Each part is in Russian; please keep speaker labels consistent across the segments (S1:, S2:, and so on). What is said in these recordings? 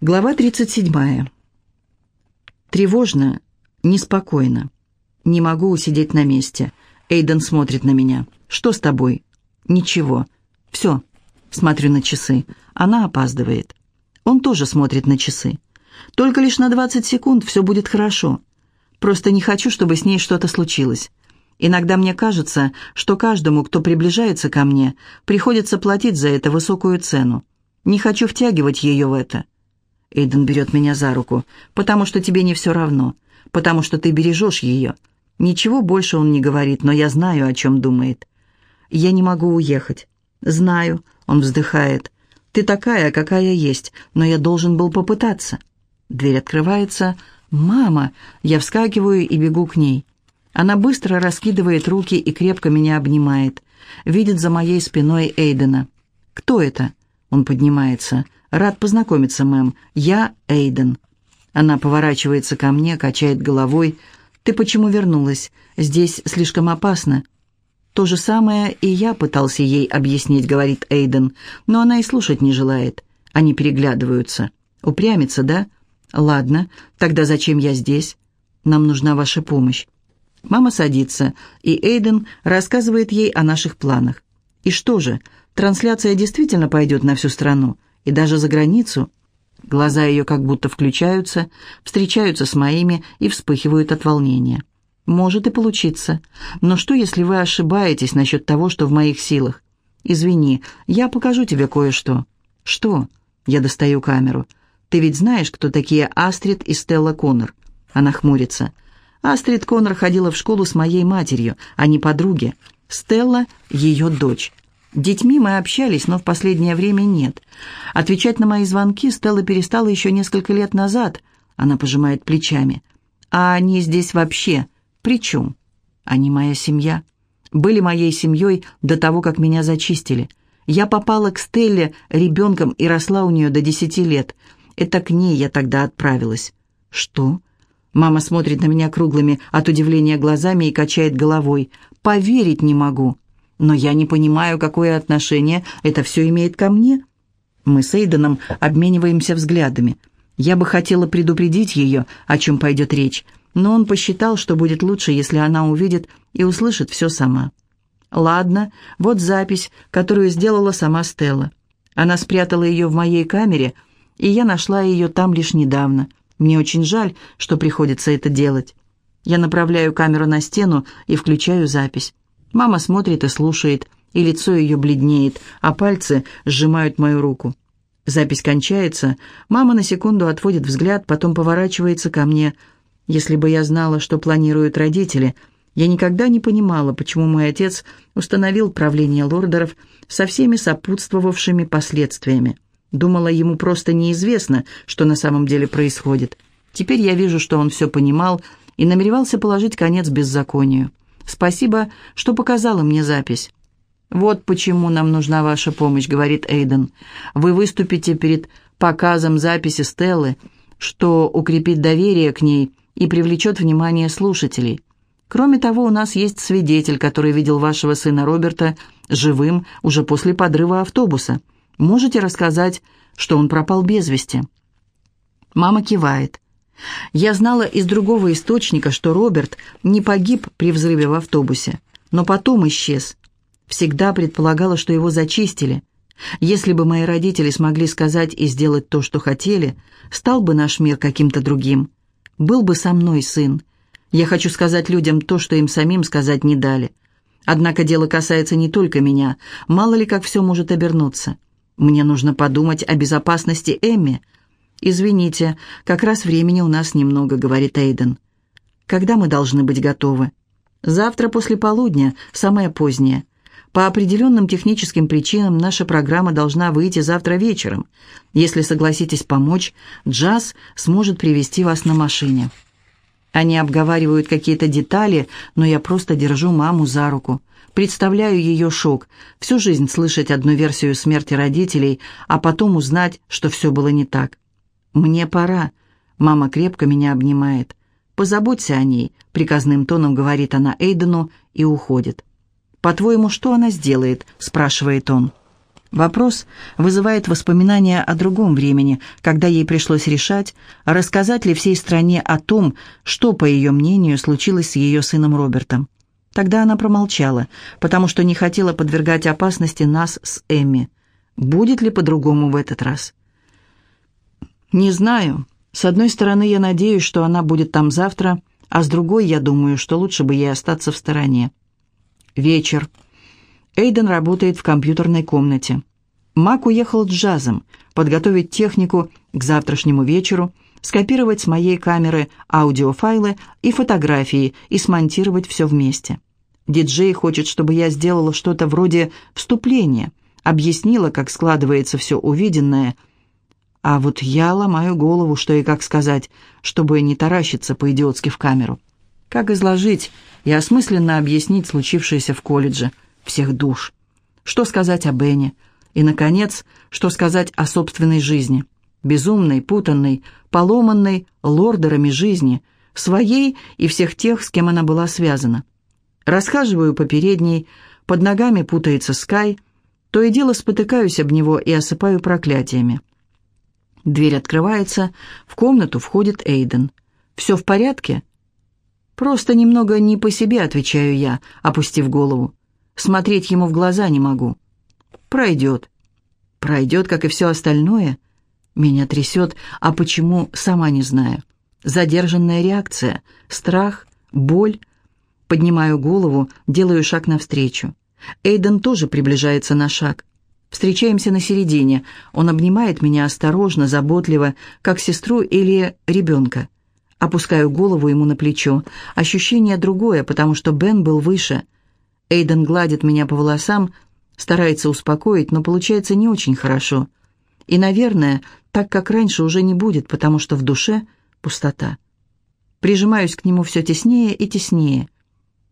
S1: Глава 37. Тревожно, неспокойно. Не могу усидеть на месте. Эйден смотрит на меня. «Что с тобой?» «Ничего. Все». Смотрю на часы. Она опаздывает. Он тоже смотрит на часы. «Только лишь на 20 секунд все будет хорошо. Просто не хочу, чтобы с ней что-то случилось. Иногда мне кажется, что каждому, кто приближается ко мне, приходится платить за это высокую цену. Не хочу втягивать ее в это». Эйден берет меня за руку. «Потому что тебе не все равно. Потому что ты бережешь ее». Ничего больше он не говорит, но я знаю, о чем думает. «Я не могу уехать». «Знаю», — он вздыхает. «Ты такая, какая есть, но я должен был попытаться». Дверь открывается. «Мама!» Я вскакиваю и бегу к ней. Она быстро раскидывает руки и крепко меня обнимает. Видит за моей спиной Эйдена. «Кто это?» Он поднимается. «Рад познакомиться, мэм. Я Эйден». Она поворачивается ко мне, качает головой. «Ты почему вернулась? Здесь слишком опасно». «То же самое и я пытался ей объяснить», — говорит Эйден, но она и слушать не желает. Они переглядываются. «Упрямится, да? Ладно, тогда зачем я здесь? Нам нужна ваша помощь». Мама садится, и Эйден рассказывает ей о наших планах. «И что же, трансляция действительно пойдет на всю страну?» И даже за границу. Глаза ее как будто включаются, встречаются с моими и вспыхивают от волнения. Может и получиться. Но что, если вы ошибаетесь насчет того, что в моих силах? Извини, я покажу тебе кое-что. Что? Я достаю камеру. Ты ведь знаешь, кто такие Астрид и Стелла Коннор? Она хмурится. Астрид Коннор ходила в школу с моей матерью, а не подруги. Стелла — ее дочь. Детьми мы общались, но в последнее время нет. Отвечать на мои звонки Стелла перестала еще несколько лет назад. Она пожимает плечами. А они здесь вообще при чем? Они моя семья. Были моей семьей до того, как меня зачистили. Я попала к Стелле ребенком и росла у нее до десяти лет. Это к ней я тогда отправилась. Что? Мама смотрит на меня круглыми от удивления глазами и качает головой. Поверить не могу. Но я не понимаю, какое отношение это все имеет ко мне. Мы с Эйденом обмениваемся взглядами. Я бы хотела предупредить ее, о чем пойдет речь, но он посчитал, что будет лучше, если она увидит и услышит все сама. Ладно, вот запись, которую сделала сама Стелла. Она спрятала ее в моей камере, и я нашла ее там лишь недавно. Мне очень жаль, что приходится это делать. Я направляю камеру на стену и включаю запись. Мама смотрит и слушает, и лицо ее бледнеет, а пальцы сжимают мою руку. Запись кончается, мама на секунду отводит взгляд, потом поворачивается ко мне. Если бы я знала, что планируют родители, я никогда не понимала, почему мой отец установил правление лордеров со всеми сопутствовавшими последствиями. Думала, ему просто неизвестно, что на самом деле происходит. Теперь я вижу, что он все понимал и намеревался положить конец беззаконию. Спасибо, что показала мне запись». «Вот почему нам нужна ваша помощь», — говорит Эйден. «Вы выступите перед показом записи Стеллы, что укрепит доверие к ней и привлечет внимание слушателей. Кроме того, у нас есть свидетель, который видел вашего сына Роберта живым уже после подрыва автобуса. Можете рассказать, что он пропал без вести?» Мама кивает. Я знала из другого источника, что Роберт не погиб при взрыве в автобусе, но потом исчез. Всегда предполагала, что его зачистили. Если бы мои родители смогли сказать и сделать то, что хотели, стал бы наш мир каким-то другим. Был бы со мной сын. Я хочу сказать людям то, что им самим сказать не дали. Однако дело касается не только меня. Мало ли, как все может обернуться. Мне нужно подумать о безопасности Эмми – «Извините, как раз времени у нас немного», — говорит Эйден. «Когда мы должны быть готовы?» «Завтра после полудня, самое позднее. По определенным техническим причинам наша программа должна выйти завтра вечером. Если согласитесь помочь, Джаз сможет привести вас на машине». Они обговаривают какие-то детали, но я просто держу маму за руку. Представляю ее шок. Всю жизнь слышать одну версию смерти родителей, а потом узнать, что все было не так. «Мне пора». Мама крепко меня обнимает. «Позаботься о ней», — приказным тоном говорит она Эйдену и уходит. «По-твоему, что она сделает?» — спрашивает он. Вопрос вызывает воспоминания о другом времени, когда ей пришлось решать, рассказать ли всей стране о том, что, по ее мнению, случилось с ее сыном Робертом. Тогда она промолчала, потому что не хотела подвергать опасности нас с Эмми. Будет ли по-другому в этот раз? Не знаю. С одной стороны, я надеюсь, что она будет там завтра, а с другой, я думаю, что лучше бы ей остаться в стороне. Вечер. Эйден работает в компьютерной комнате. Мак уехал джазом, подготовить технику к завтрашнему вечеру, скопировать с моей камеры аудиофайлы и фотографии и смонтировать все вместе. Диджей хочет, чтобы я сделала что-то вроде вступления, объяснила, как складывается все увиденное, а вот я ломаю голову, что и как сказать, чтобы не таращиться по-идиотски в камеру. Как изложить и осмысленно объяснить случившееся в колледже – всех душ. Что сказать о Бене? И, наконец, что сказать о собственной жизни? Безумной, путанной, поломанной лордерами жизни, своей и всех тех, с кем она была связана. Расхаживаю по передней, под ногами путается Скай, то и дело спотыкаюсь об него и осыпаю проклятиями. Дверь открывается, в комнату входит Эйден. «Все в порядке?» «Просто немного не по себе», — отвечаю я, опустив голову. Смотреть ему в глаза не могу. Пройдет. Пройдет, как и все остальное. Меня трясет, а почему, сама не знаю. Задержанная реакция, страх, боль. Поднимаю голову, делаю шаг навстречу. Эйден тоже приближается на шаг. Встречаемся на середине. Он обнимает меня осторожно, заботливо, как сестру или ребенка. Опускаю голову ему на плечо. Ощущение другое, потому что Бен был выше — Эйден гладит меня по волосам, старается успокоить, но получается не очень хорошо. И, наверное, так как раньше уже не будет, потому что в душе пустота. Прижимаюсь к нему все теснее и теснее.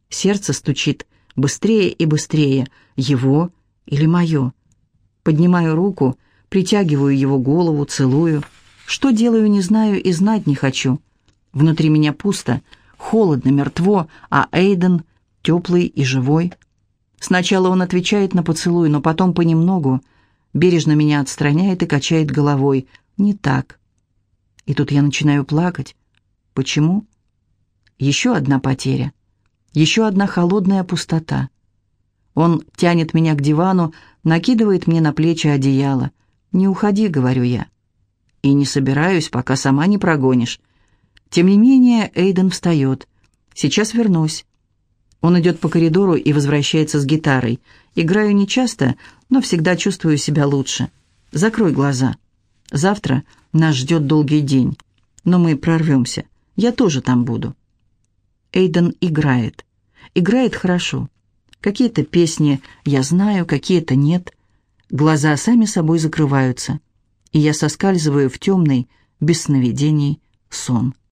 S1: Сердце стучит быстрее и быстрее, его или мое. Поднимаю руку, притягиваю его голову, целую. Что делаю, не знаю и знать не хочу. Внутри меня пусто, холодно, мертво, а Эйден — теплый и живой. Сначала он отвечает на поцелуй, но потом понемногу бережно меня отстраняет и качает головой. Не так. И тут я начинаю плакать. Почему? Еще одна потеря. Еще одна холодная пустота. Он тянет меня к дивану, накидывает мне на плечи одеяло. «Не уходи», — говорю я. «И не собираюсь, пока сама не прогонишь». Тем не менее, Эйден встает. «Сейчас вернусь». Он идет по коридору и возвращается с гитарой. Играю нечасто, но всегда чувствую себя лучше. Закрой глаза. Завтра нас ждет долгий день. Но мы прорвемся. Я тоже там буду. Эйден играет. Играет хорошо. Какие-то песни я знаю, какие-то нет. Глаза сами собой закрываются. И я соскальзываю в темный, без сновидений, сон.